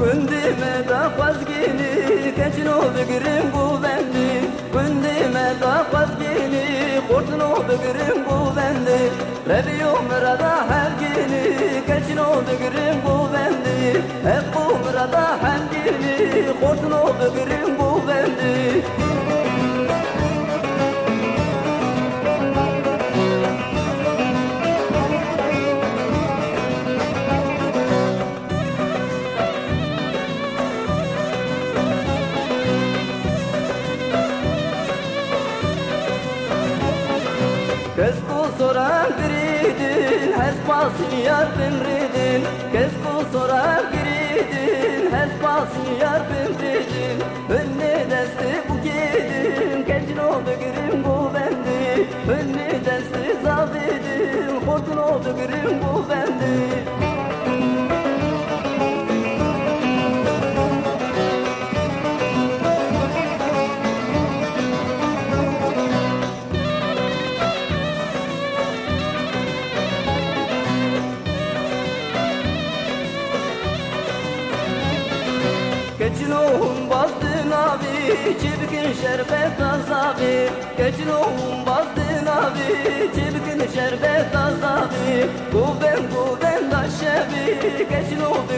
Gündüme da faz geni Keçin o bigirim bu bendi Gündüme da faz geni Kurtun o bigirim bu bendi Lebi umrada hem geni Keçin o bigirim bu bendi Hep bu umrada hem geni Kurtun o bigirim bu bendi Kesku soran giridin Hespasın yar bimridin. Kesku soran giridin Hespasın yar bimridin. Önüne desti bu gidin Geçin oldu girin bu bendi Önüne desti zabidin Hortun oldu girin bu bendi Geçin oğlum bazdın abi Çibkin şerbet azabi Geçin oğlum bazdın abi Çibkin şerbet azabi Guben guben da şebi Geçin oldu